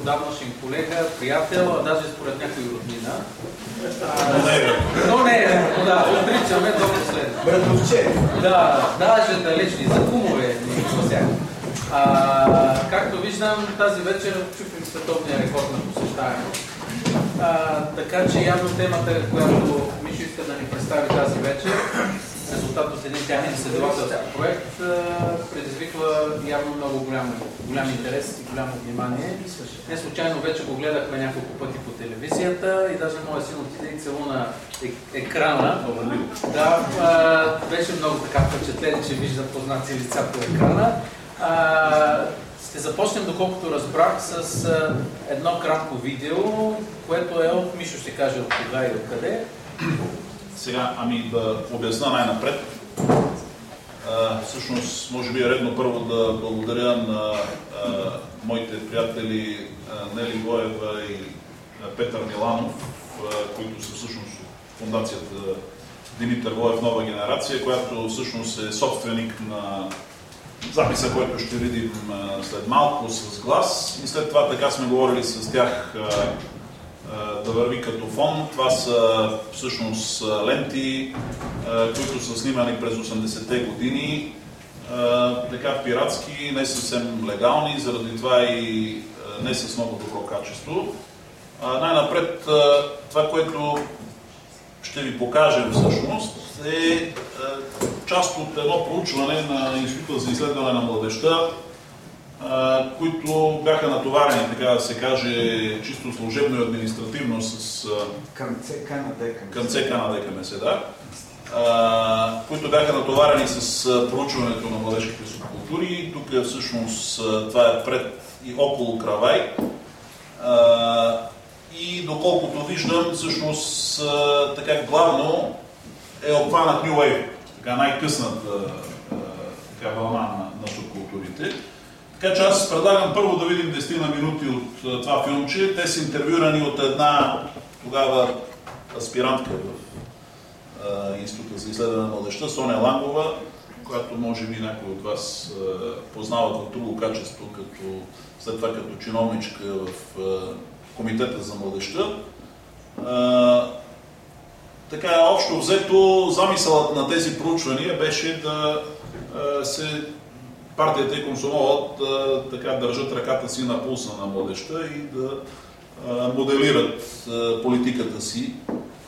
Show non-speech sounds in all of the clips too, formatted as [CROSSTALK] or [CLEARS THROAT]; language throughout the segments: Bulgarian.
отдавнашен колега, приятел, а даже според някой роднина. Но не е. Да, отричаме до последно. Братовче. Да, даже далечни, за кумове. А, както виждам, тази вечер чупим световния рекорд на посещаемост. Така че явно темата, която Мишо иска да ни представи тази вечер, резултат от един тяхен изследователски проект, предизвиква явно много голям, голям интерес и голямо внимание. Не случайно вече го гледахме няколко пъти по телевизията и даже моя син отиде и целуна екрана. Да, беше много така впечатлен, че вижда познати лица по екрана. Ще започнем, доколкото разбрах, с едно кратко видео, което е от Мишо ще каже от кога и от къде. Сега, ами да обясна най-напред. всъщност, може би е редно първо да благодаря на а, моите приятели а, Нели Гоева и а, Петър Миланов, които са всъщност фундацията Димитър Воев Нова генерация, която всъщност е собственик на записа, който ще видим след малко с глас. И след това така сме говорили с тях да върви като фон. Това са всъщност ленти, които са снимани през 80-те години, така пиратски, не съвсем легални, заради това и не с много добро качество. Най-напред това, което ще ви покажем всъщност е част от едно проучване на Института за изследване на младеща, които бяха натоварени, така да се каже, чисто служебно и административно с... Към ЦК на ДКМС. Към ЦК на ДКМС, да. които бяха натоварени с проучването на младежките субкултури. Тук всъщност това е пред и около Кравай. И доколкото виждам, всъщност така главно е обхванат New Wave, така най-късната така, вълна на, на субкултурите. Така че аз предлагам първо да видим 10 на минути от това филмче. Те са интервюрани от една тогава аспирантка в Института за изследване на младеща, Соня Лангова, която може би някой от вас познават в друго качество, като, след това като чиновничка в Комитета за младеща. така, общо взето, замисълът на тези проучвания беше да се партията и комсомолът така държат ръката си на пулса на младеща и да моделират политиката си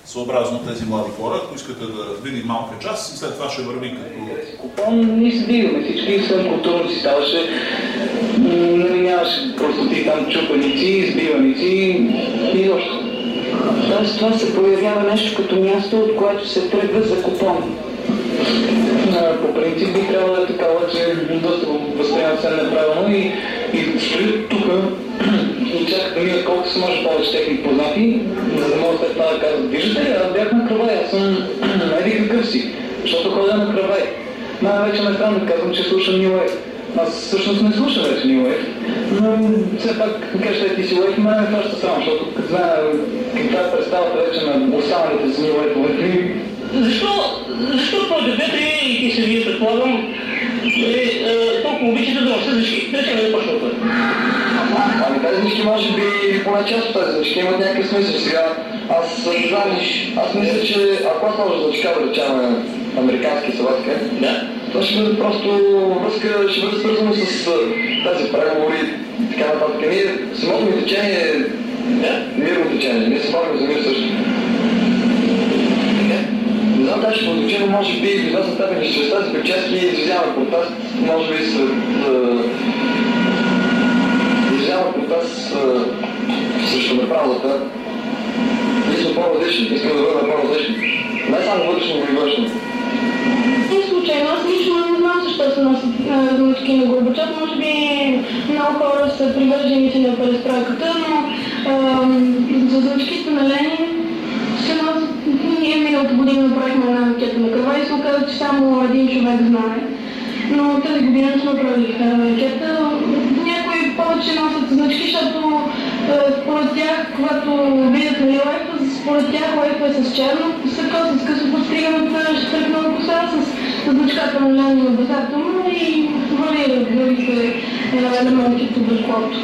съобразно тези млади хора. Ако искате да видим малка част и след това ще върви като... Купон ние се дигаме всички, съвсем културно си ставаше. Нали нямаше просто ти там чупаници, избиваници и още. Тоест това се появява нещо като място, от което се тръгва за купон по принцип би се неправилно и, и стоят тук [CLEARS THROAT] и чакат да минат колко се може повече техни познати, за да могат след това да кажат, виждате ли, аз бях на кръвай, аз съм [CLEARS THROAT] еди какъв си, защото ходя на кръвай. Най-вече ме странно казвам, че слушам New Wave. Аз всъщност не слушам вече New Wave, но все пак кажете ти си Wave, мен ме фаща срам, защото като знае каква е представата вече на останалите с New Wave, защо, защо по-дебете и ти се вие предполагам, е, е, толкова обичате да? Да речем да почна от Ами тези значки може би поне част от тези значки имат някакъв смисъл. Сега аз знам, аз мисля, че ако аз може значка да речем американски съветка, да. това ще бъде просто връзка, ще бъде свързано с тези преговори и така нататък. Ние самото ми течение е да. мирно течение, ние се борим за мир също даже значение, може би, и чрез тази прически изразява протест, може би след изразява протест срещу неправдата. Ние сме по-различни, искам да бъдем по-различни. Не само вътрешно, но и външно. Не случайно, аз лично не знам защо се носят значки на Горбачов. Може би много хора са привърженици на перестройката, но за значките на Ленин миналата година направихме една анкета на кръва и се оказа, че само един човек знае. Но тази година сме правили анкета. Някои повече носят значки, защото според тях, когато видят на лайфа, според тях лайфа е с черно, сако с късо подстриганата штръкнала коса с значката на Ленин на базата му и вали, вали се елементите до колото.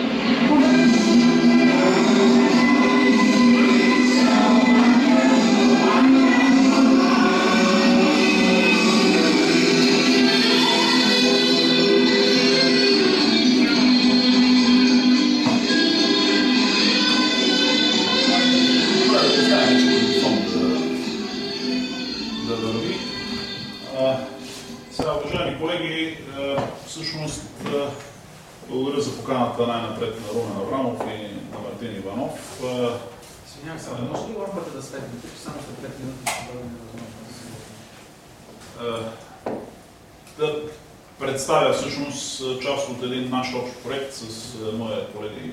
От един наш общ проект с моя колега и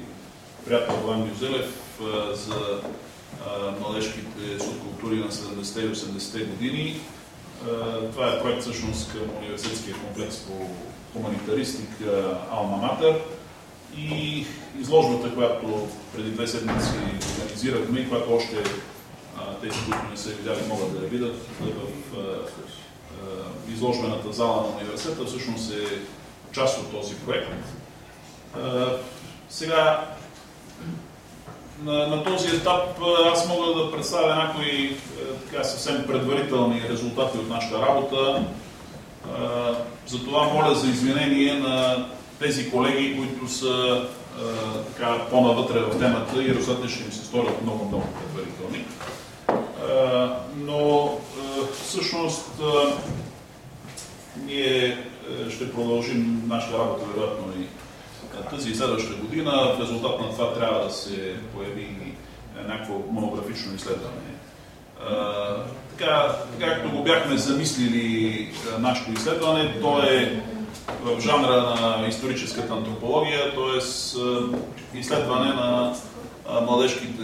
приятел Ван Гюзелев за младежките субкултури на 70-те и 80-те години. Това е проект всъщност към университетския комплекс по хуманитаристика Алма Матер и изложбата, която преди две седмици организирахме която още тези, които не са видяли, могат да я видят в изложбената зала на университета, всъщност е част от този проект. Сега, на, на този етап аз мога да представя някои така, съвсем предварителни резултати от нашата работа. Затова моля за извинение на тези колеги, които са така, по-навътре в темата и резултатите ще им се сторят много-много предварителни. Но всъщност ние ще продължим нашата работа, вероятно и тази и следващата година. В резултат на това трябва да се появи някакво монографично изследване. Така, както го бяхме замислили нашето изследване, то е в жанра на историческата антропология, т.е. изследване на младежките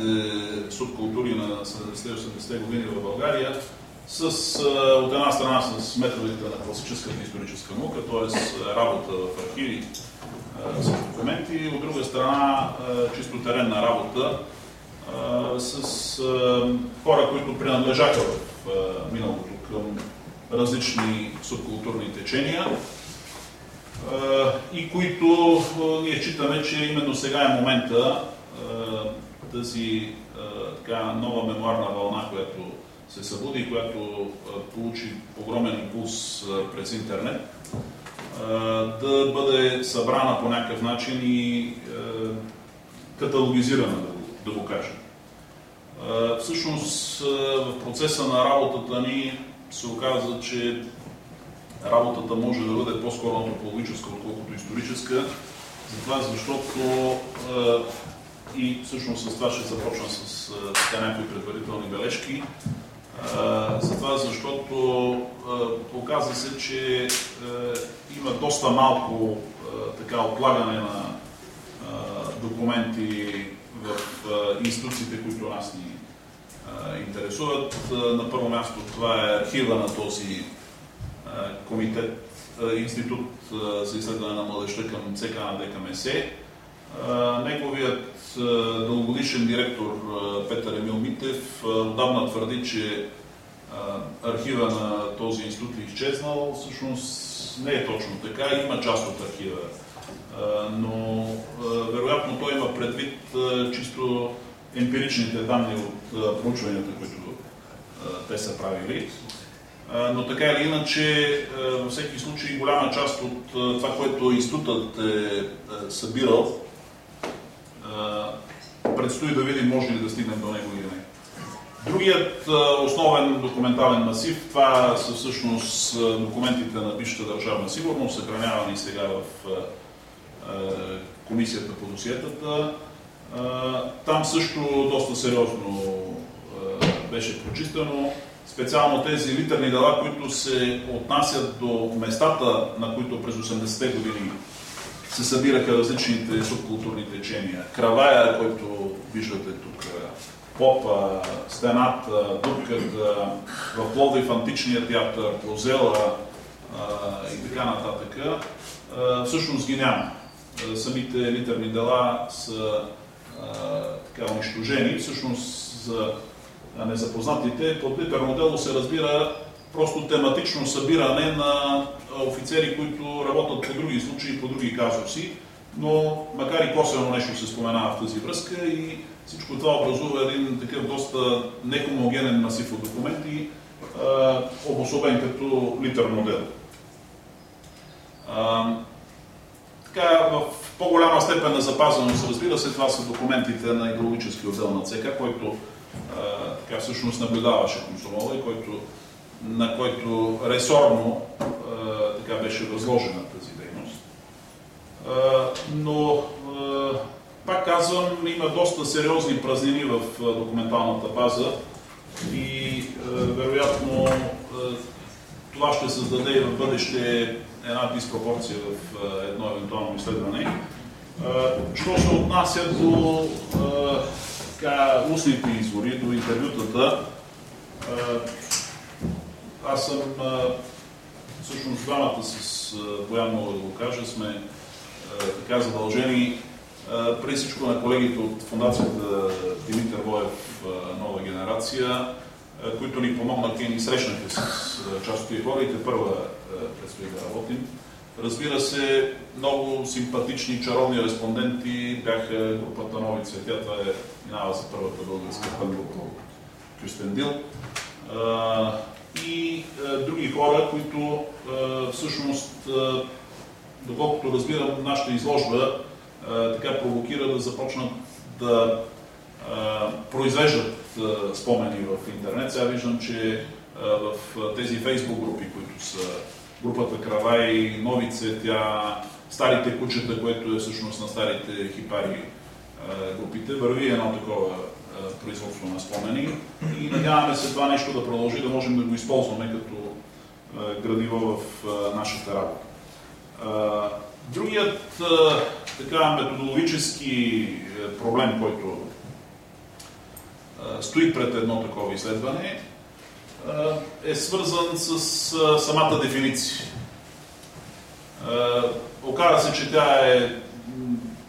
субкултури на 70-80-те години в България с, от една страна с методите на класическата историческа наука, т.е. работа в архиви с документи, от друга страна чисто теренна работа с хора, които принадлежаха в миналото към различни субкултурни течения и които ние читаме, че именно сега е момента тази така, нова мемуарна вълна, която се събуди, която получи огромен импулс през интернет, да бъде събрана по някакъв начин и каталогизирана, да го, кажем. Всъщност в процеса на работата ни се оказа, че работата може да бъде по-скоро антропологическа, отколкото историческа, затова защото и всъщност с това ще започна с някои предварителни бележки. Затова защото оказа се, че има доста малко така отлагане на документи в институциите, които нас ни интересуват. На първо място това е архива на този комитет, институт за изследване на младеща към ЦК на ДКМС. Неговият дългогодишен директор Петър Емил Митев отдавна твърди, че архива на този институт е изчезнал. Всъщност не е точно така, има част от архива, но вероятно той има предвид чисто емпиричните данни от проучванията, които те са правили. Но така или иначе, във всеки случай, голяма част от това, което институтът е събирал, предстои да видим може ли да стигнем до него или не. Другият основен документален масив, това са всъщност документите на бившата държавна сигурност, съхранявани сега в Комисията по досиетата. Там също доста сериозно беше прочистено. Специално тези литерни дела, които се отнасят до местата, на които през 80-те години се събираха различните субкултурни течения. Кравая, който виждате тук, попа, стената, дупката, в Пловдив античния театър, Прозела и така нататък, всъщност ги няма. Самите литерни дела са така унищожени. Всъщност за незапознатите под литерно дело се разбира просто тематично събиране на офицери, които работят по други случаи, по други казуси, но макар и косвено нещо се споменава в тази връзка и всичко това образува един такъв доста нехомогенен масив от документи, обособен като литерно дело. Така, в по-голяма степен на запазеност, разбира се, това са документите на идеологически отдел на ЦК, който а, така, всъщност наблюдаваше комсомола и който, на който ресорно така беше възложена тази дейност. но пак казвам, има доста сериозни празнини в документалната база и вероятно това ще създаде и в бъдеще една диспропорция в едно евентуално изследване. Що се отнася до така, устните извори, до интервютата, аз съм всъщност двамата с Боян мога да го кажа, сме така задължени преди всичко на колегите от фундацията Димитър Боев Нова генерация, които ни помогнаха и ни срещнаха с част от тези хора и те първа предстои да работим. Разбира се, много симпатични, чаровни респонденти бяха групата Нови цветя. Това е минава за първата българска група от Кюстендил. И други хора, които всъщност, доколкото разбирам, нашата изложба така провокира да започнат да произвеждат спомени в интернет. Сега виждам, че в тези фейсбук групи, които са групата Крава и Нови цветя, старите кучета, което е всъщност на старите хипари групите, върви едно такова производство на спомени и надяваме се това нещо да продължи, да можем да го използваме като градиво в нашата работа. Другият така методологически проблем, който стои пред едно такова изследване, е свързан с самата дефиниция. Оказва се, че тя е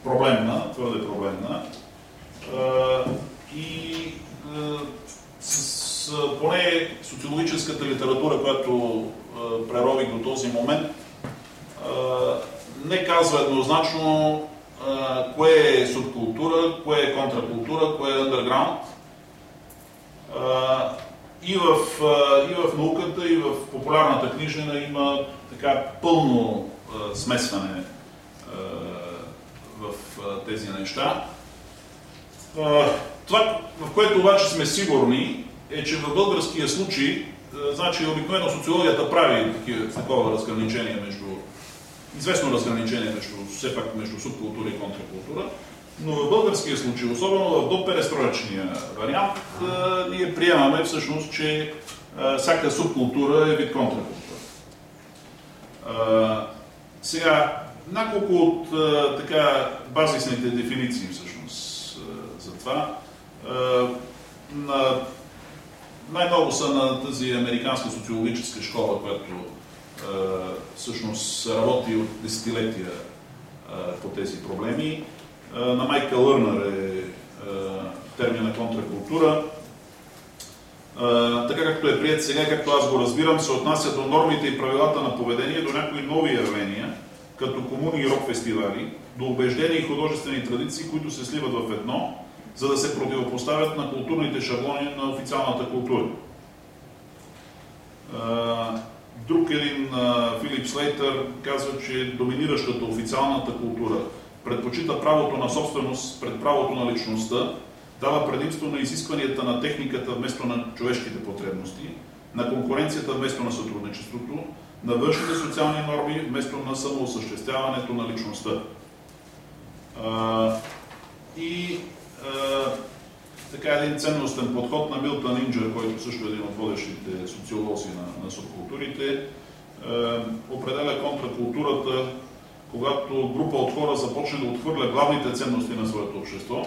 проблемна, твърде проблемна. И с поне социологическата литература, която прерових до този момент, не казва еднозначно кое е субкултура, кое е контракултура, кое е underground и в, и в науката, и в популярната книжнина има така пълно смесване в тези неща. Това, в което обаче сме сигурни, е, че в българския случай, значи обикновено социологията прави такова разграничение между, известно разграничение между, все пак между субкултура и контракултура, но в българския случай, особено в доперестроечния вариант, ние приемаме всъщност, че всяка субкултура е вид контракултура. Сега, няколко от така базисните дефиниции всъщност това. най-много са на тази американска социологическа школа, която всъщност работи от десетилетия по тези проблеми на Майка Лърнер е термина контракултура. Така както е прият сега, както аз го разбирам, се отнася до нормите и правилата на поведение, до някои нови явления, като комуни и рок фестивали, до убеждения и художествени традиции, които се сливат в едно, за да се противопоставят на културните шаблони на официалната култура. Друг един, Филип Слейтър, казва, че доминиращата официалната култура предпочита правото на собственост пред правото на личността, дава предимство на изискванията на техниката вместо на човешките потребности, на конкуренцията вместо на сътрудничеството, на външните социални норми вместо на самоосъществяването на личността. И така един ценностен подход на Милтън Инджер, който също е един от водещите социолози на, на субкултурите, а, определя контракултурата когато група от хора започне да отхвърля главните ценности на своето общество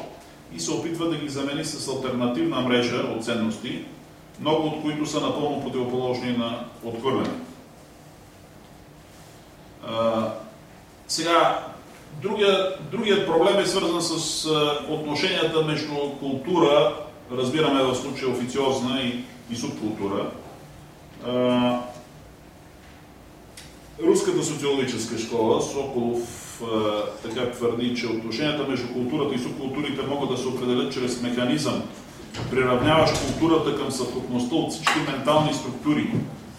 и се опитва да ги замени с альтернативна мрежа от ценности, много от които са напълно противоположни на отхвърляне. сега, другия, другият проблем е свързан с отношенията между култура, разбираме в случая официозна и, и субкултура, Руската социологическа школа, Соколов така твърди, че отношенията между културата и субкултурите могат да се определят чрез механизъм, приравняващ културата към съвкупността от всички ментални структури,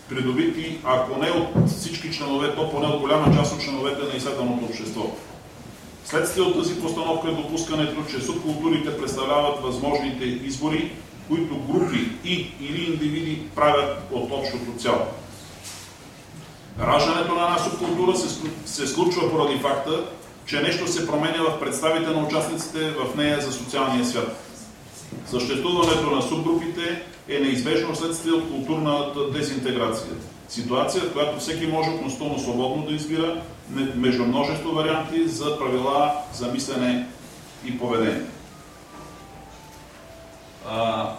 придобити, ако не от всички членове, то поне от голяма част от членовете на изследваното общество. Следствие от тази постановка е допускането, че субкултурите представляват възможните избори, които групи и или индивиди правят от общото цяло. Раждането на една субкултура се, случва поради факта, че нещо се променя в представите на участниците в нея за социалния свят. Съществуването на субгрупите е неизбежно следствие от културната дезинтеграция. Ситуация, в която всеки може относително свободно да избира между множество варианти за правила за мислене и поведение. А,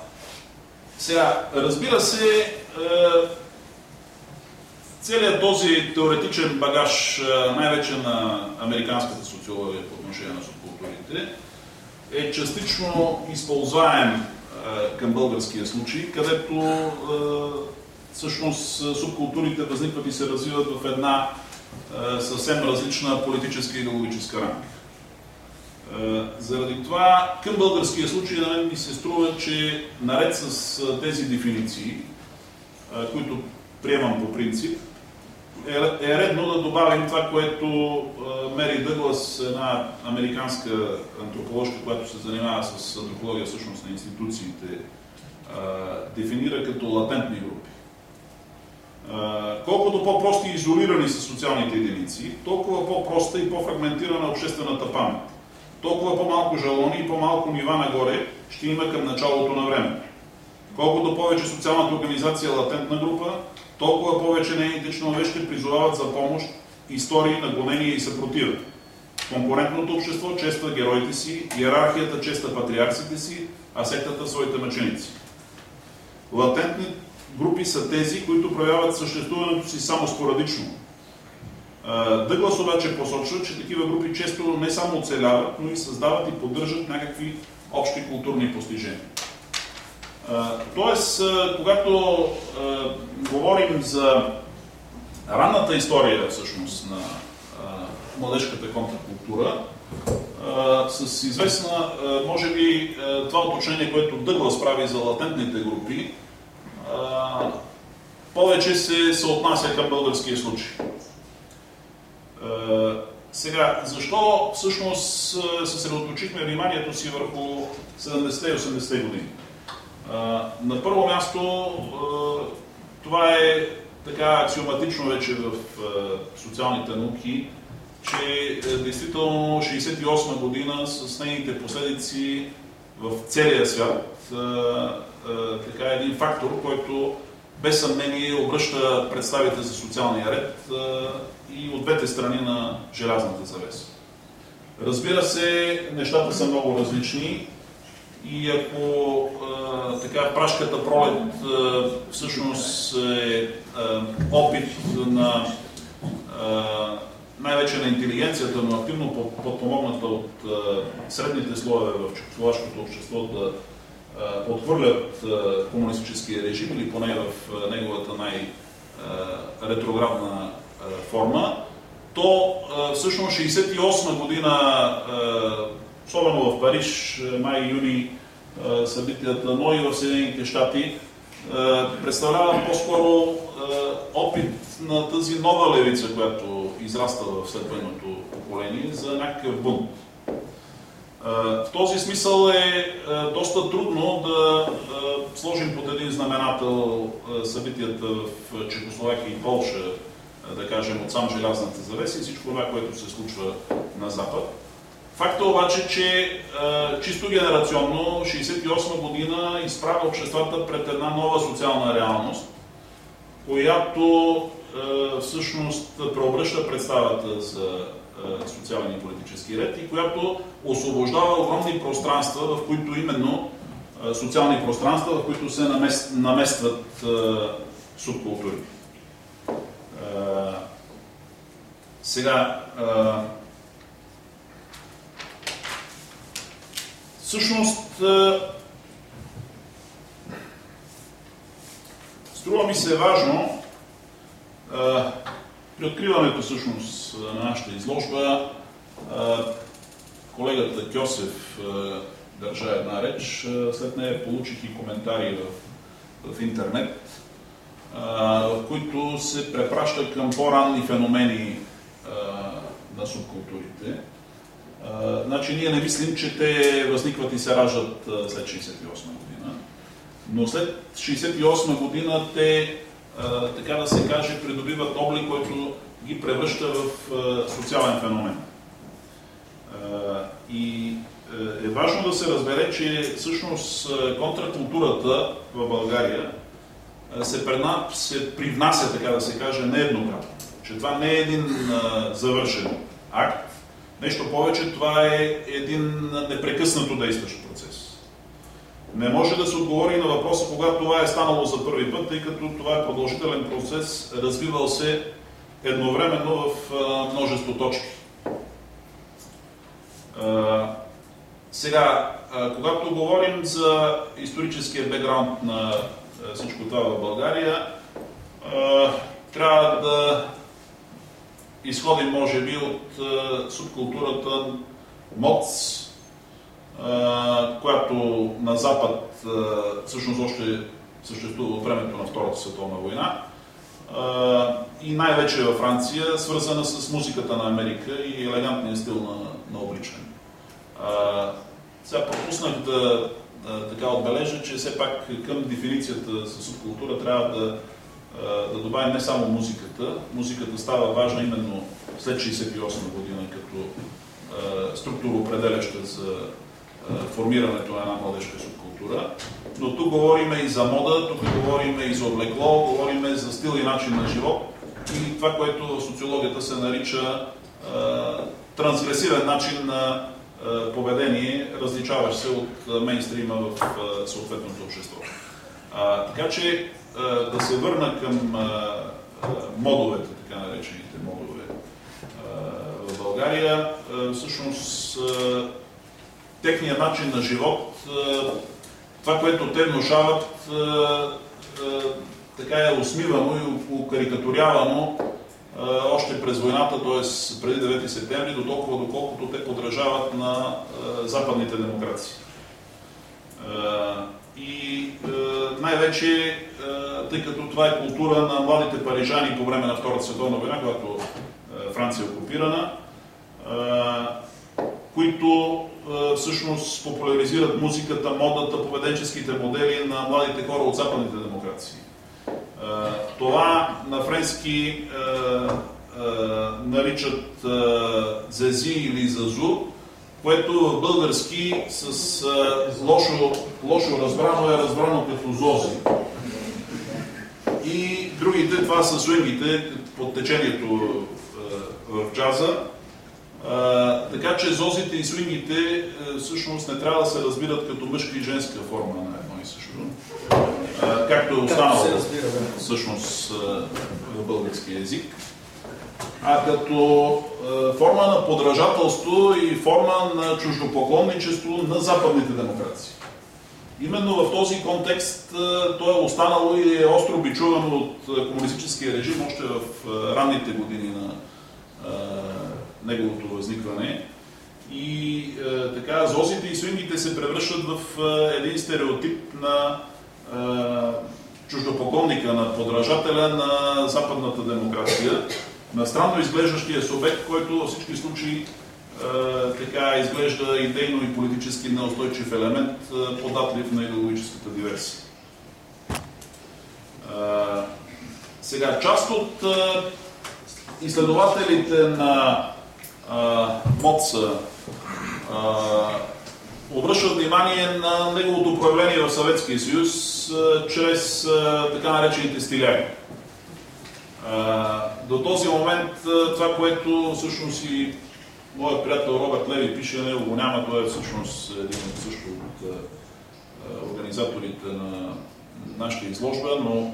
сега, разбира се, е, целият този теоретичен багаж, е, най-вече на американската социология по отношение на субкултурите, е частично използваем е, към българския случай, където всъщност субкултурите възникват и се развиват в една съвсем различна политическа и идеологическа рамка. Заради това към българския случай на мен ми се струва, че наред с тези дефиниции, които приемам по принцип, е, е редно да добавим това, което Мери Дъглас, една американска антроположка, която се занимава с антропология всъщност на институциите, дефинира като латентни групи. Колкото по-прости и изолирани са социалните единици, толкова по-проста и по-фрагментирана обществената памет. Толкова по-малко жалони и по-малко нива нагоре ще има към началото на времето. Колкото повече социалната организация е латентна група, толкова повече нейните членове ще призовават за помощ истории на гонения и съпротива. Конкурентното общество чества героите си, иерархията честа патриарсите си, а сектата своите мъченици. Латентни групи са тези, които проявяват съществуването си само спорадично. Дъглас обаче посочва, че такива групи често не само оцеляват, но и създават и поддържат някакви общи културни постижения. Тоест, когато говорим за ранната история всъщност на младежката контркултура, с известна, може би, това уточнение, което Дъглас прави за латентните групи, повече се съотнася към българския случай. Сега, защо всъщност съсредоточихме вниманието си върху 70 и 80 години? На първо място, това е така аксиоматично вече в социалните науки, че е, действително 68 година с нейните последици в целия свят така един фактор, който без съмнение обръща представите за социалния ред и от двете страни на желязната завеса. Разбира се, нещата са много различни и ако а, така прашката пролет а, всъщност е а, опит на най-вече на интелигенцията, но активно подпомогната от средните слоеве в чехословашкото общество да отхвърлят комунистическия режим или поне в неговата най-ретроградна форма, то всъщност 68 година, особено в Париж, май-юни, събитията, но и в Съединените щати, представлява по-скоро опит на тази нова левица, която израства в следващото поколение, за някакъв бунт. В този смисъл е доста трудно да сложим под един знаменател събитията в Чехословакия и Полша, да кажем от сам желязната завеса и всичко това, което се случва на Запад. Факт е обаче, че чисто генерационно 68 година изправя обществата пред една нова социална реалност, която всъщност преобръща представата за социален и политически ред и която освобождава огромни пространства, в които именно социални пространства, в които се наместват субкултури. Сега, всъщност, струва ми се важно при всъщност на нашата изложба. Колегата Кьосев държа една реч, след нея получих и коментари в, в интернет, в които се препраща към по-ранни феномени на субкултурите. Значи ние не мислим, че те възникват и се раждат след 68 година, но след 68 година те така да се каже, придобиват облик, който ги превръща в социален феномен. И е важно да се разбере, че всъщност контракултурата в България се, предна, се привнася, така да се каже, нееднократно. Че това не е един завършен акт. Нещо повече, това е един непрекъснато действащ процес. Не може да се отговори на въпроса, когато това е станало за първи път, тъй като това е продължителен процес, развивал се едновременно в множество точки. Сега, когато говорим за историческия бекграунд на всичко това в България, трябва да изходим, може би, от субкултурата МОЦ, която на Запад всъщност още съществува от времето на Втората световна война и най-вече във Франция, свързана с музиката на Америка и елегантния стил на, на обличане. Сега пропуснах да така отбележа, че все пак към дефиницията за субкултура трябва да, да добавим не само музиката. Музиката става важна именно след 68 година като структура определяща за формирането на една младежка субкултура. Но тук говорим и за мода, тук говорим и за облекло, говорим за стил и начин на живот и това, което в социологията се нарича трансгресивен начин на поведение, различаващ се от мейнстрима в съответното общество. А, така че да се върна към модовете, така наречените модове в България, всъщност техният начин на живот, това, което те внушават, така е усмивано и укарикатурявано още през войната, т.е. преди 9 септември, до толкова доколкото те подражават на западните демокрации. И най-вече, тъй като това е култура на младите парижани по време на Втората световна война, когато Франция е окупирана, които всъщност популяризират музиката, модата, поведенческите модели на младите хора от западните демокрации. Това на френски наричат зези или зазу, което в български с лошо, лошо разбрано е разбрано като зози. И другите, това са свингите под течението в джаза. Така че зозите и свингите всъщност не трябва да се разбират като мъжка и женска форма на едно и също. Както е останало всъщност в български язик, а като форма на подражателство и форма на чуждопоклонничество на западните демокрации. Именно в този контекст то е останало и е остро бичувано от комунистическия режим още в ранните години на неговото възникване. И е, така, зозите и свингите се превръщат в е, един стереотип на чуждопоклонника, на подражателя на западната демокрация, на странно изглеждащия субект, който във всички случаи така изглежда идейно и политически неустойчив елемент, податлив на идеологическата диверсия. Сега, част от изследователите на МОЦа обръщат внимание на неговото проявление в Съветския съюз чрез така наречените стиляги. До този момент това, което всъщност и моят приятел Робърт Леви пише, него го няма, той е всъщност един от също от организаторите на нашата изложба, но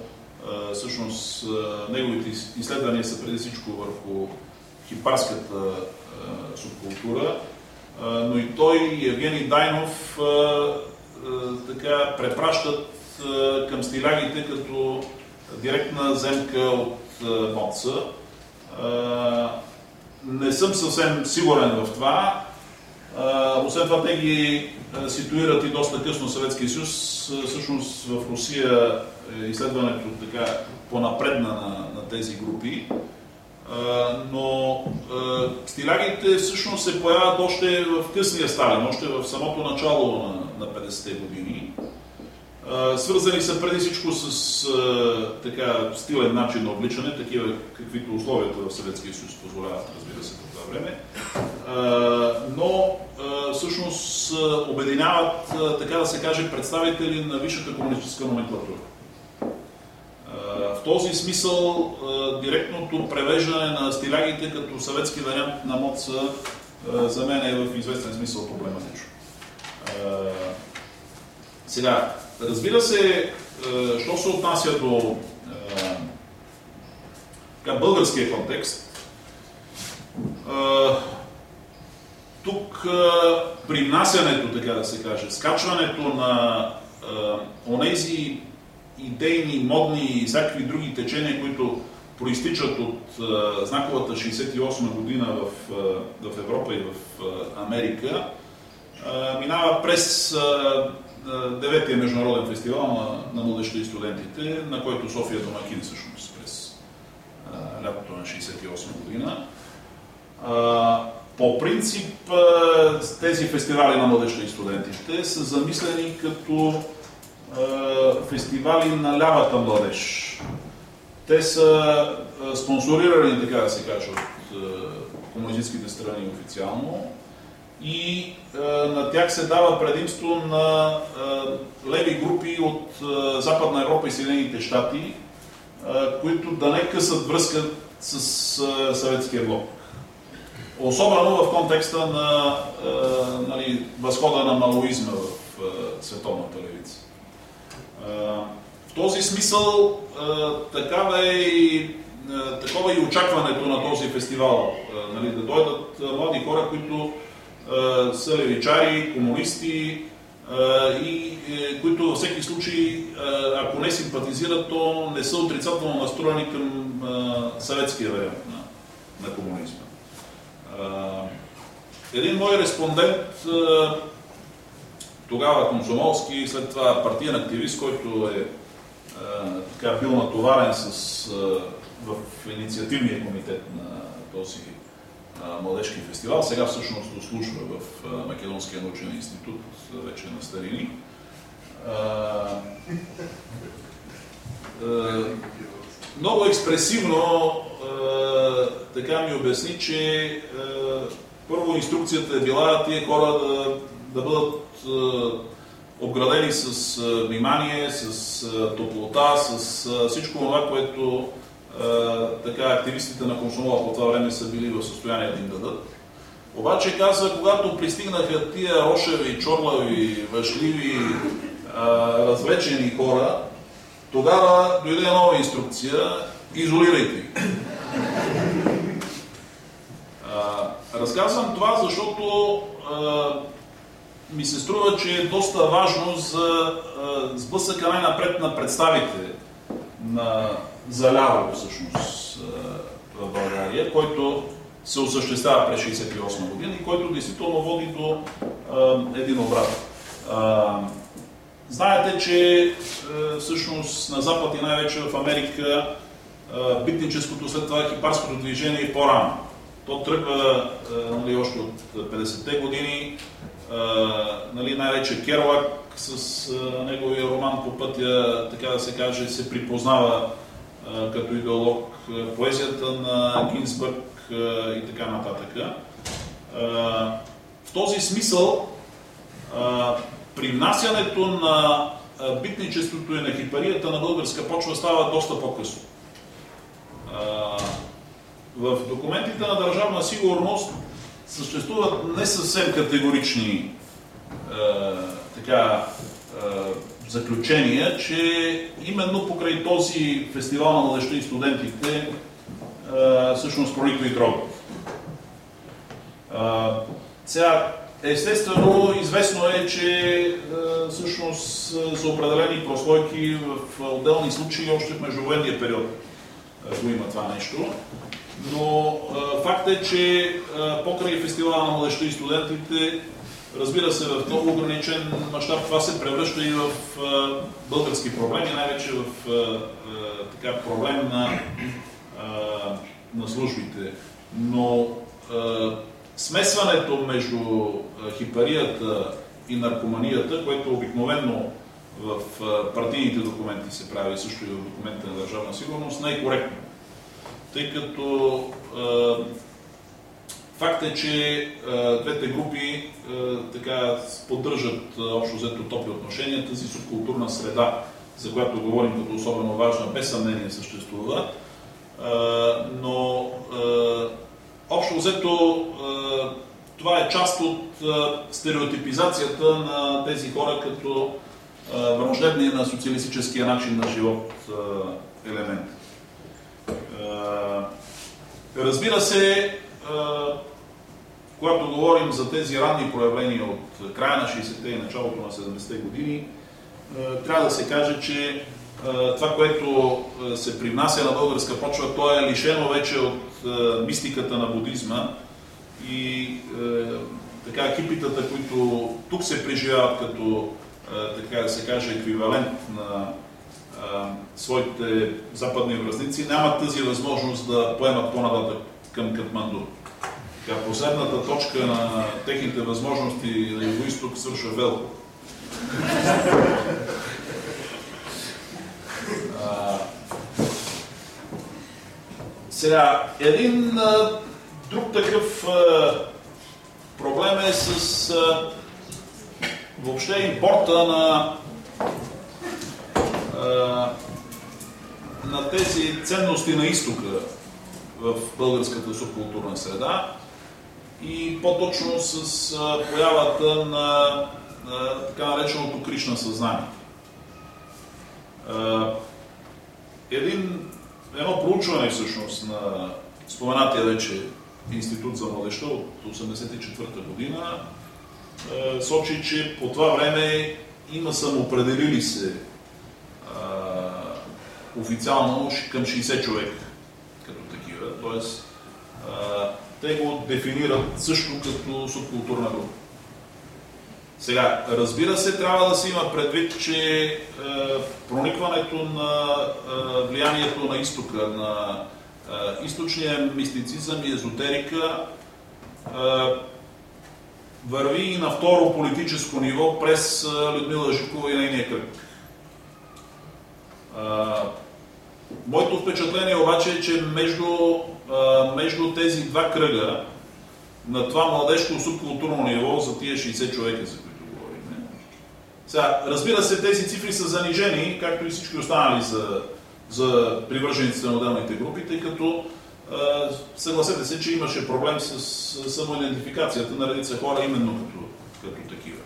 всъщност неговите изследвания са преди всичко върху хипарската субкултура но и той и Евгений Дайнов така препращат към стилягите като директна земка от МОЦа. Не съм съвсем сигурен в това. Освен това, те ги ситуират и доста късно Съветския съюз. Всъщност в Русия е изследването така по-напредна на, на тези групи но стилягите всъщност се появяват още в късния Сталин, още в самото начало на, на 50-те години. Свързани са преди всичко с така стилен начин на обличане, такива каквито условията в Съветския съюз позволяват, разбира се, по това време. Но всъщност обединяват, така да се каже, представители на висшата комунистическа номенклатура. В този смисъл директното превеждане на стилягите като съветски вариант на МОЦа за мен е в известен смисъл проблематично. Сега, разбира се, що се отнася до така, българския контекст, тук привнасянето, така да се каже, скачването на онези идейни, модни и всякакви други течения, които проистичат от а, знаковата 68 година в, а, в Европа и в а, Америка, а, минава през деветия международен фестивал на, на младеща и студентите, на който София домакин всъщност през а, лятото на 68 година. А, по принцип тези фестивали на младеща и студентите са замислени като фестивали на лявата младеж. Те са спонсорирани, така да се каже, от комунистическите страни официално и на тях се дава предимство на леви групи от Западна Европа и Съединените щати, които да не късат връзка с съветския блок. Особено в контекста на нали, възхода на малоизма в световната левица. В този смисъл такава е и, такова е и очакването на този фестивал. Нали, да дойдат млади хора, които са левичари, комунисти и е, които във всеки случай, ако не симпатизират, то не са отрицателно настроени към съветския вариант на, на комунизма. Един мой респондент тогава комсомолски, след това партиен активист, който е така бил натоварен с, в инициативния комитет на този младежки фестивал. Сега всъщност служба в Македонския научен институт, вече на старини. Много експресивно така ми обясни, че първо инструкцията е била тия хора да, да бъдат обградени с внимание, с топлота, с всичко това, което така активистите на комсомола по това време са били в състояние да им дадат. Обаче каза, когато пристигнаха тия рошеви, чорлави, въшливи, развлечени хора, тогава дойде нова инструкция – изолирайте ги. Разказвам това, защото ми се струва, че е доста важно за сблъсъка най-напред на представите на заляво всъщност в България, който се осъществява през 1968 година и който действително води до един обрат. Знаете, че всъщност на Запад и най-вече в Америка битническото, след това хипарското движение е по-рано. То тръгва нали, още от 50-те години, нали, най-вече Керуак с неговия роман по пътя, така да се каже, се припознава като идеолог поезията на Гинсбърг и така нататък. В този смисъл привнасянето на битничеството и на хипарията на българска почва става доста по-късно. В документите на държавна сигурност съществуват не съвсем категорични е, така, е, заключения, че именно покрай този фестивал на младеща и студентите е, всъщност прониква и дрога. Е, сега, естествено, известно е, че е, всъщност за определени прослойки в отделни случаи още в междувоенния период го има това нещо. Но факт е, че покрай фестивала на младеща и студентите, разбира се, в много ограничен мащаб това се превръща и в български проблеми, най-вече в така, проблем на, на службите. Но смесването между хипарията и наркоманията, което обикновено в партийните документи се прави, също и в документа на държавна сигурност, най-коректно. Тъй като факт е, че двете групи така поддържат общо взето топли отношения, тази субкултурна среда, за която говорим като особено важна, без съмнение съществува, но общо взето това е част от стереотипизацията на тези хора като враждебни на социалистическия начин на живот елемент. Разбира се, когато говорим за тези ранни проявления от края на 60-те и началото на 70-те години, трябва да се каже, че това, което се привнася на българска почва, то е лишено вече от мистиката на будизма и така екипитата, които тук се преживяват като, така да се каже, еквивалент на своите западни връзници, нямат тази възможност да поемат по-нататък към Катманду. Така, последната точка на техните възможности на Юго-Исток свършва Велко. Сега, един а, друг такъв а, проблем е с въобще импорта на, на тези ценности на изтока в българската субкултурна среда и по-точно с появата на, на така нареченото кришна съзнание. Един едно проучване всъщност на споменатия вече Институт за младеща от 1984 година сочи, че по това време има самоопределили се официално към 60 човека като такива. Тоест, те го дефинират също като субкултурна група. Сега, разбира се, трябва да се има предвид, че е, проникването на е, влиянието на изтока, на е, източния мистицизъм и езотерика е, върви и на второ политическо ниво през Людмила Жикова и нейния кръг. Е, моето впечатление обаче е, че между, е, между тези два кръга на това младежко субкултурно ниво за тия 60 човека, за които говорим. Сега, разбира се, тези цифри са занижени, както и всички останали за, за привържениците на отделните групи, тъй като съгласете се, че имаше проблем с, с самоидентификацията на редица хора именно като, като такива.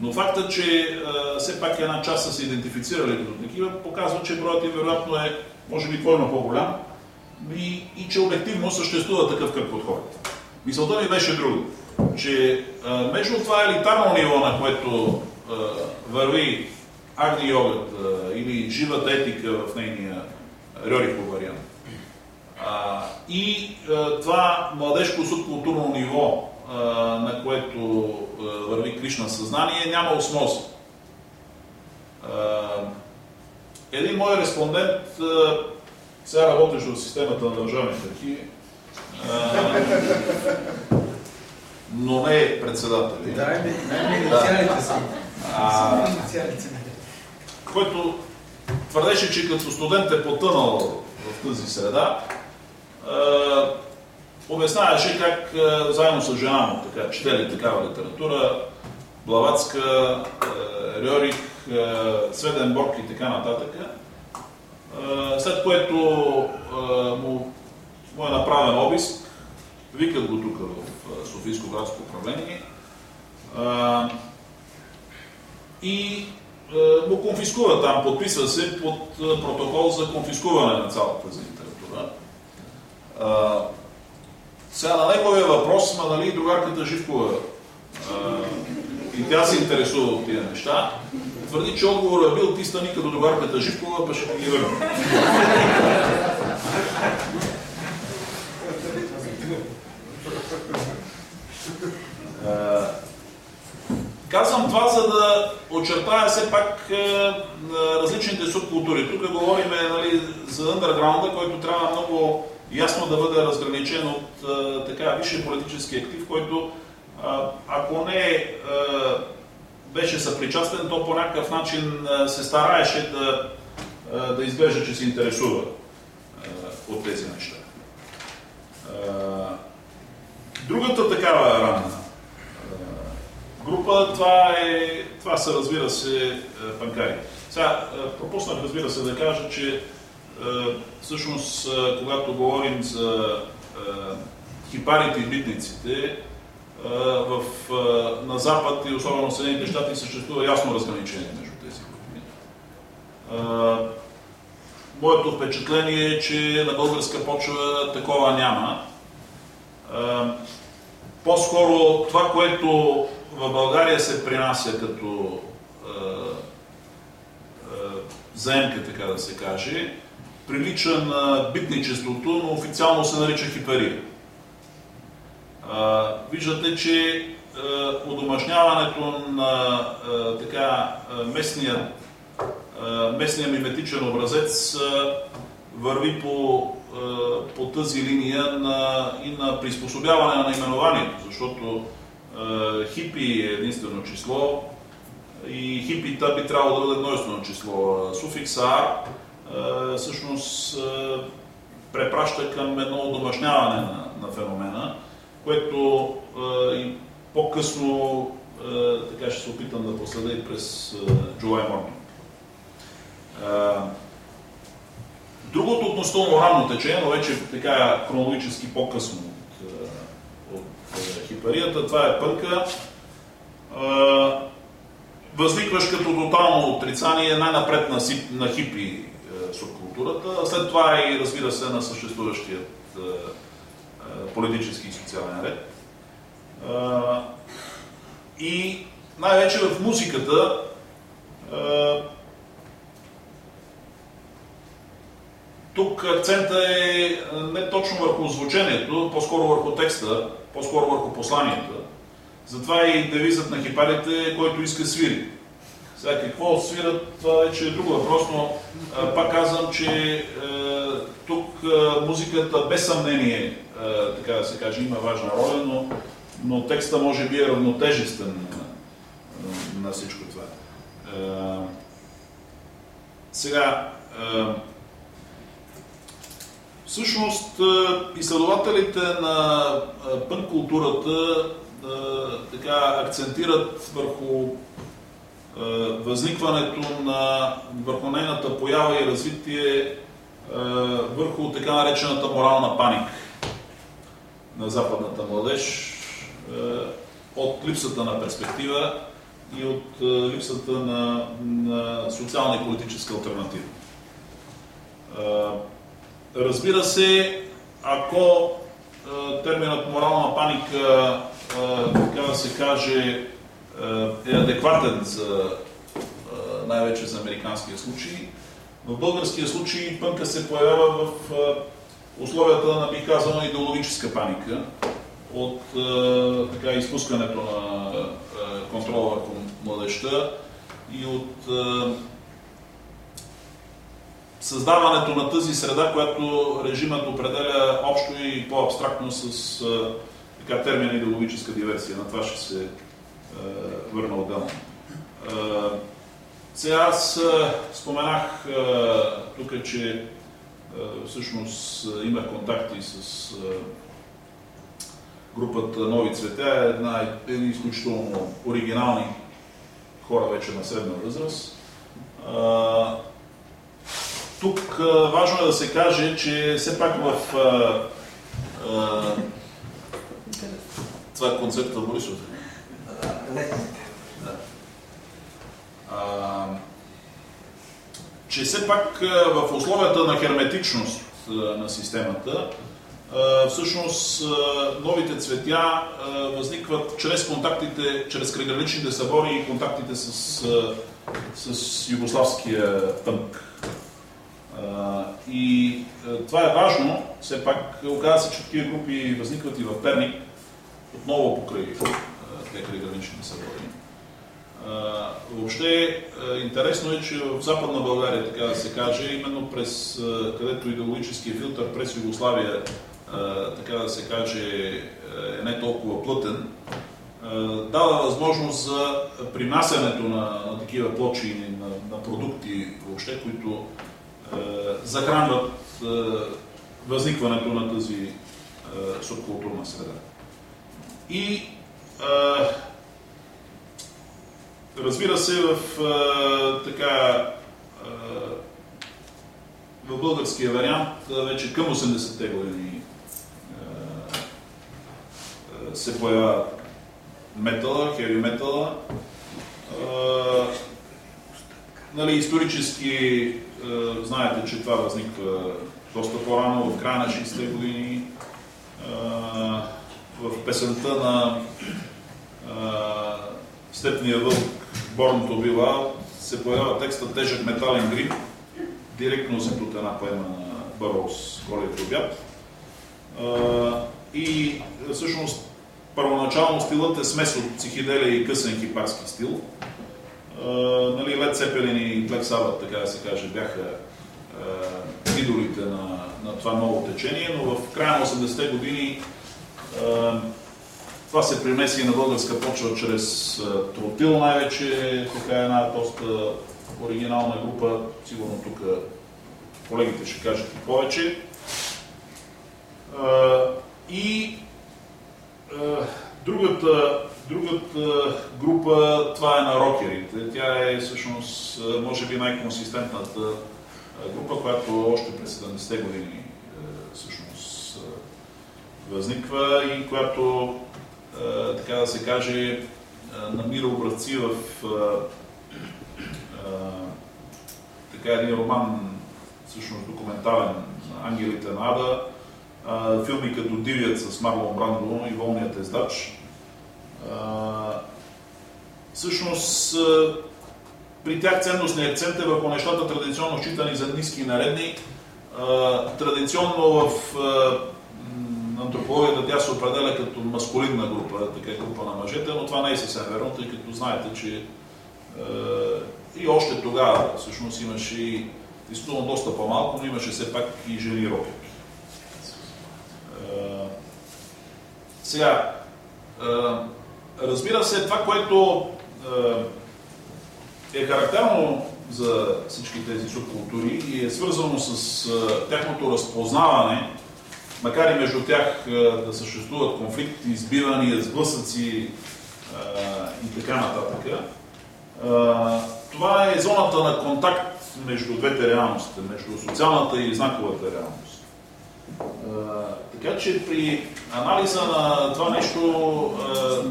Но факта, че а, все пак една част са се идентифицирали като такива, показва, че броят им вероятно е, може би, двойно по-голям и, и че обективно съществува такъв кръг от хората. Мисълта ми беше друга, че а, между това елитарно ниво, на което а, върви агни йогът или живата етика в нейния Рьорихов вариант, а, и а, това младежко субкултурно ниво, а, на което а, върви Кришна съзнание, няма осмоза. Един мой респондент, сега работиш в системата на държавните архиви, но не е председател. Да, не инициалите са. Който твърдеше, че като студент е потънал в тази среда, обясняваше как заедно с жена му така, четели такава литература, Блаватска, Рьорик, Сведенборг и така нататък. След което му му е направен обиск, викат го тук в Софийско градско управление и му конфискува там, подписва се под протокол за конфискуване на цялата тази литература. Сега на неговия въпрос, ма нали другарката Живкова и тя се интересува от тия неща, твърди, че отговорът е бил ти стани като другарката Живкова, па ще ги върна. Казвам това, за да очертая все пак е, различните субкултури. Тук говорим нали, за underground който трябва много ясно да бъде разграничен от е, така висше политически актив, който ако не беше съпричастен, то по някакъв начин се стараеше да, да изглежда, че се интересува от тези неща. Другата такава ранна група, това, е, това са, разбира се, панкари. Сега, пропуснах, разбира се, да кажа, че всъщност, когато говорим за хипарите и битниците, в, на Запад и особено в Съединените щати съществува ясно разграничение между тези групи. Моето впечатление е, че на българска почва такова няма. По-скоро това, което в България се принася като заемка, така да се каже, прилича на битничеството, но официално се нарича хипария. Виждате, че удомашняването на така, местния, местния миметичен образец върви по, по тази линия на, и на приспособяване на наименованието, защото хипи е единствено число и хипита би трябвало да бъде единствено число. Суфикса ар всъщност препраща към едно удомашняване на, на феномена което и по-късно така ще се опитам да проследя и през Джулай Морнинг. Другото относително ранно течение, но вече така хронологически по-късно от, от, хипарията, това е пънка. Възникваш като тотално отрицание най-напред на, на хипи субкултурата, след това и разбира се на съществуващият политически и социален ред. И най-вече в музиката тук акцента е не точно върху звучението, по-скоро върху текста, по-скоро върху посланията. Затова и девизът на хипарите, който иска свири. Сега какво свират, това вече е друг въпрос, но пак казвам, че тук музиката без съмнение, така да се каже, има важна роля, но, но текста може би е равнотежестен на, на всичко това. А, сега, а, всъщност изследователите на пън културата така акцентират върху възникването на върху нейната поява и развитие върху така наречената морална паника на западната младеж от липсата на перспектива и от липсата на, на социална и политическа альтернатива. Разбира се, ако терминът морална паника, така да се каже, е адекватен за най-вече за американския случай. В българския случай пънка се появява в условията на, бих казал, идеологическа паника от така, изпускането на контрола върху младеща и от създаването на тази среда, която режимът определя общо и по-абстрактно с така, термина идеологическа диверсия. На това ще се върна отделно. Сега аз споменах тук, че всъщност имах контакти с групата Нови цветя, една, едни изключително оригинални хора вече на средна възраст. Тук важно е да се каже, че все пак в това е концерта Борисов летните. Да. Че все пак в условията на херметичност на системата, всъщност новите цветя възникват чрез контактите, чрез крайграничните събори и контактите с, с югославския пънк. И това е важно, все пак оказа се, че такива групи възникват и в Перник, отново покрай лекари гранични събори. Въобще интересно е, че в Западна България, така да се каже, именно през където идеологическия филтър през Югославия, така да се каже, е не толкова плътен, дава възможност за принасянето на, на такива плочи на, на продукти въобще, които е, захранват е, възникването на тази е, субкултурна среда. И е, разбира се, в е, така в българския вариант вече към 80-те години се появява метала, хеви метала. Нали, исторически знаете, че това възниква доста по-рано, в края на 60-те години. В песента на Степния вълк Борното била се появява текста Тежък метален гриб, директно взет от една поема на Бароус Колият обяд. И всъщност първоначално стилът е смес от психиделия и късен хипарски стил. нали, Лед Цепелин и Black Sabbath, така да се каже, бяха идолите на, на това ново течение, но в края на 80-те години това се принеси на българска почва чрез Тротил най-вече, така една доста оригинална група, сигурно тук колегите ще кажат и повече. И другата, другата група, това е на рокерите. Тя е всъщност, може би, най-консистентната група, която още през 70-те години всъщност възниква и която, така да се каже, намира образци в така един роман, всъщност документален Ангелите на Ада, филми като Дивият с Марлон Брандо и Волният ездач. Всъщност, при тях ценностният акцент е върху нещата традиционно считани за ниски и наредни. Традиционно в антропологията тя се определя като маскулинна група, така група на мъжете, но това не е съвсем верно, тъй като знаете, че и още тогава всъщност имаше и действително доста по-малко, но имаше все пак и жени рокет. Сега, разбира се, това, което е характерно за всички тези субкултури и е свързано с тяхното разпознаване, макар и между тях да съществуват конфликти, избивания, сблъсъци и така нататък. Това е зоната на контакт между двете реалности, между социалната и знаковата реалност. Така че при анализа на това нещо,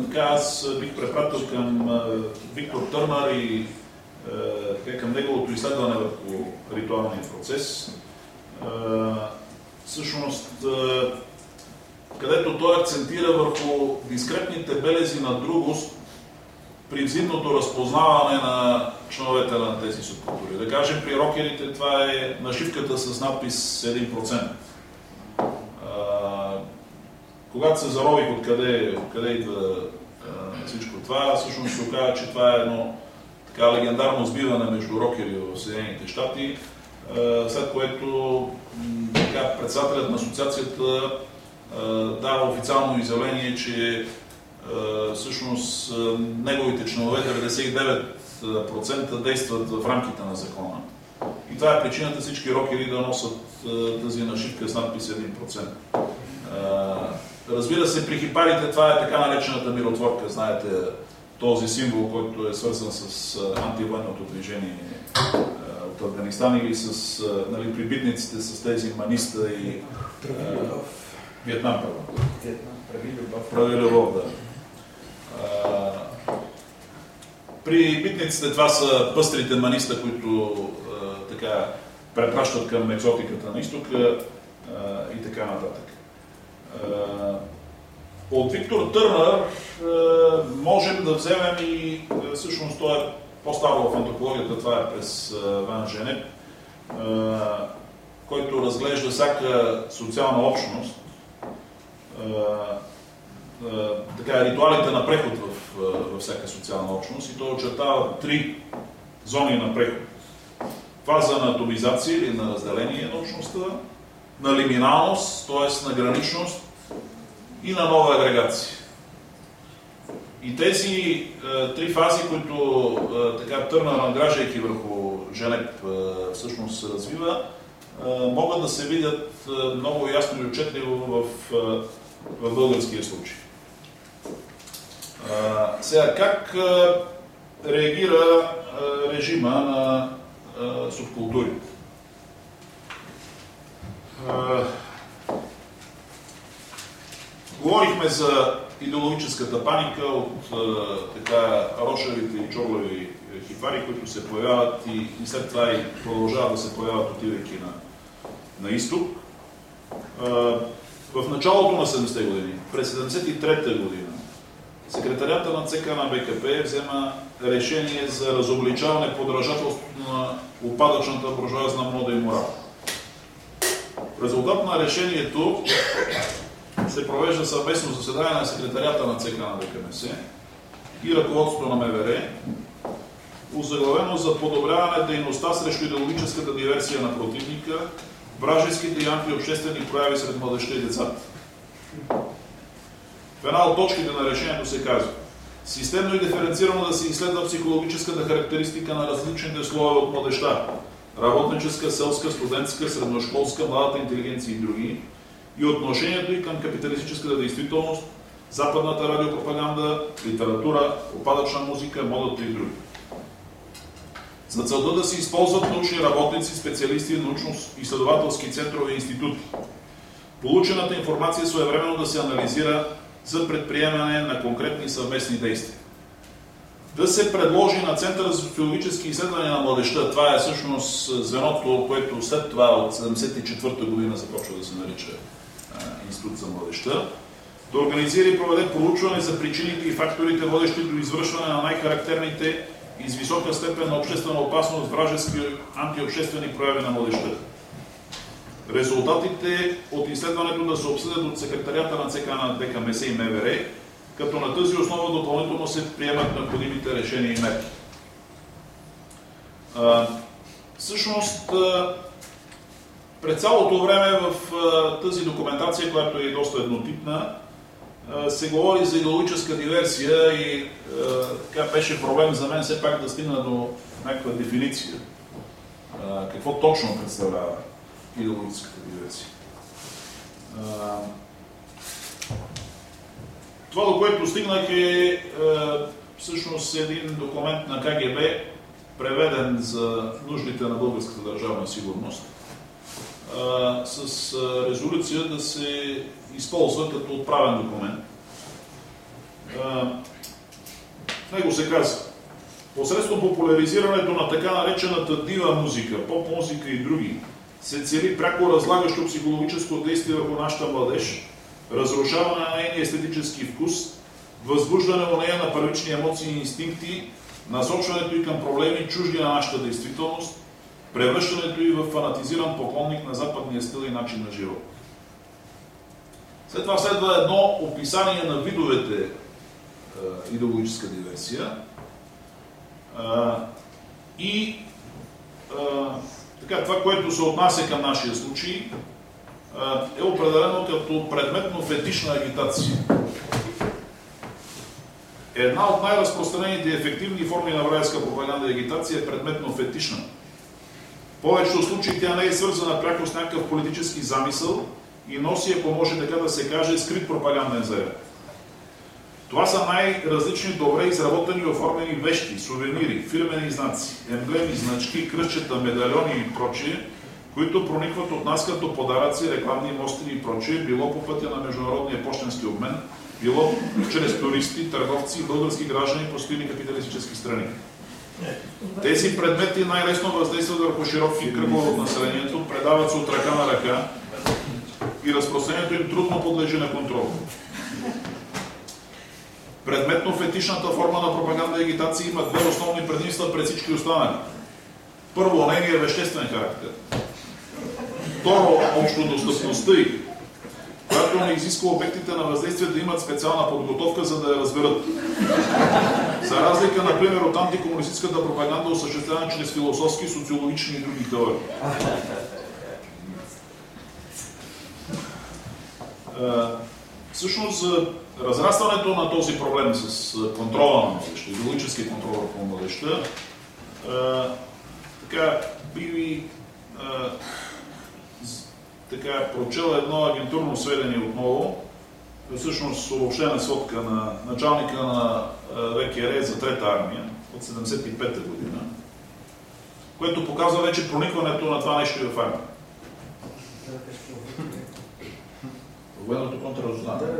така аз бих препратил към Виктор Търнар и към неговото изследване върху ритуалния процес. Всъщност, където той акцентира върху дискретните белези на другост при взаимното разпознаване на членовете на тези субкултури. Да кажем, при рокерите това е нашивката с надпис 1%. Когато се зарових откъде, откъде идва всичко това, всъщност се оказа, че това е едно така легендарно сбиване между рокери в Съединените щати, след което така, председателят на асоциацията дава официално изявление, че всъщност неговите членове 99% действат в рамките на закона. И това е причината всички рокери да носят тази нашивка с надпис 1%. Разбира се, при хипарите това е така наречената миротворка, знаете, този символ, който е свързан с антивоенното движение от Афганистан или с нали, прибитниците с тези маниста и Виетнам, първо. Прави любов. Прави любов, да. При битниците това са пъстрите маниста, които така препращат към екзотиката на изтока и така нататък. От Виктор Търнър можем да вземем и всъщност той е по-старо в антропологията, това е през Ван Женеп, който разглежда всяка социална общност, така, ритуалите на преход във всяка социална общност и той очертава три зони на преход. Фаза на атомизация или на разделение на общността, на лиминалност, т.е. на граничност и на нова агрегация. И тези три фази, които така търна награждайки върху Женеп всъщност се развива, могат да се видят много ясно и отчетливо в, в българския случай. Сега, как реагира режима на субкултурите? Говорихме за идеологическата паника от така рошевите и чорлеви хифари, които се появяват и, и след това и продължават да се появяват отивайки на, на изток. В началото на 70-те години, през 73-та година, секретарята на ЦК на БКП взема решение за разобличаване подражателството на опадъчната буржуазна мода и морал. В резултат на решението се провежда съвместно заседание на секретарята на ЦК на БКМС и ръководството на МВР, озаглавено за подобряване дейността срещу идеологическата диверсия на противника, вражеските и антиобществени прояви сред младеща и децата. В една от точките на решението се казва Системно и диференцирано да се изследва психологическата характеристика на различните слоеве от младеща, работническа, селска, студентска, средношколска, младата интелигенция и други, и отношението и към капиталистическата действителност, западната радиопропаганда, литература, опадъчна музика, модата и други. За целта да се използват научни работници, специалисти, научно-изследователски центрове и институти. Получената информация своевременно да се анализира за предприемане на конкретни съвместни действия. Да се предложи на Центъра за социологически изследвания на младеща, това е всъщност звеното, което след това от 1974 година започва да се нарича Институт за младеща, да организира и проведе проучване за причините и факторите, водещи до извършване на най-характерните и с висока степен на обществена опасност вражески антиобществени прояви на младеща. Резултатите от изследването да се обсъдят от секретарията на ЦК на ДКМС и МВР, като на тази основа допълнително се приемат необходимите решения и мерки. всъщност, през цялото време в тази документация, която е доста еднотипна, се говори за идеологическа диверсия и така беше проблем за мен все пак да стигна до някаква дефиниция. Какво точно представлява идеологическата диверсия? Това, до което стигнах е всъщност един документ на КГБ, преведен за нуждите на българската държавна сигурност с резолюция да се използва като отправен документ. В него се казва Посредством популяризирането на така наречената дива музика, поп-музика и други, се цели пряко разлагащо психологическо действие върху нашата младеж, разрушаване на нейния естетически вкус, възбуждане у нея на първични емоции и инстинкти, насочването и към проблеми чужди на нашата действителност, превръщането и в фанатизиран поклонник на западния стил и начин на живот. След това следва едно описание на видовете е, идеологическа диверсия е, и е, така, това, което се отнася към нашия случай, е определено като предметно фетишна агитация. Една от най-разпространените ефективни форми на вражеска пропаганда и агитация е предметно фетишна повечето случаи тя не е свързана пряко с някакъв политически замисъл и носи, ако може така да се каже, скрит пропаганден заряд. Това са най-различни добре изработени и оформени вещи, сувенири, фирмени знаци, емблеми, значки, кръщета, медальони и прочие, които проникват от нас като подаръци, рекламни мостри и прочие, било по пътя на международния почтенски обмен, било чрез туристи, търговци български граждани по стилни капиталистически страни. Тези предмети най-лесно въздействат върху широки кръгове от населението, предават се от ръка на ръка и разпространението им трудно подлежи на контрол. Предметно фетишната форма на пропаганда и агитация има две основни предимства пред всички останали. Първо, нейният веществен характер. Второ, общодостъпността й която не изисква обектите на въздействие да имат специална подготовка, за да я разберат. За разлика, например, от антикомунистическата пропаганда, осъществявана чрез философски, социологични и други теории. Всъщност, за разрастването на този проблем с контрола на младеща, идеологически контрол върху младеща, така би ви така прочел едно агентурно сведение отново, всъщност обобщена сводка на началника на ВКР за Трета армия от 75-та година, което показва вече проникването на това нещо и в армия. Военното контраразузнаване.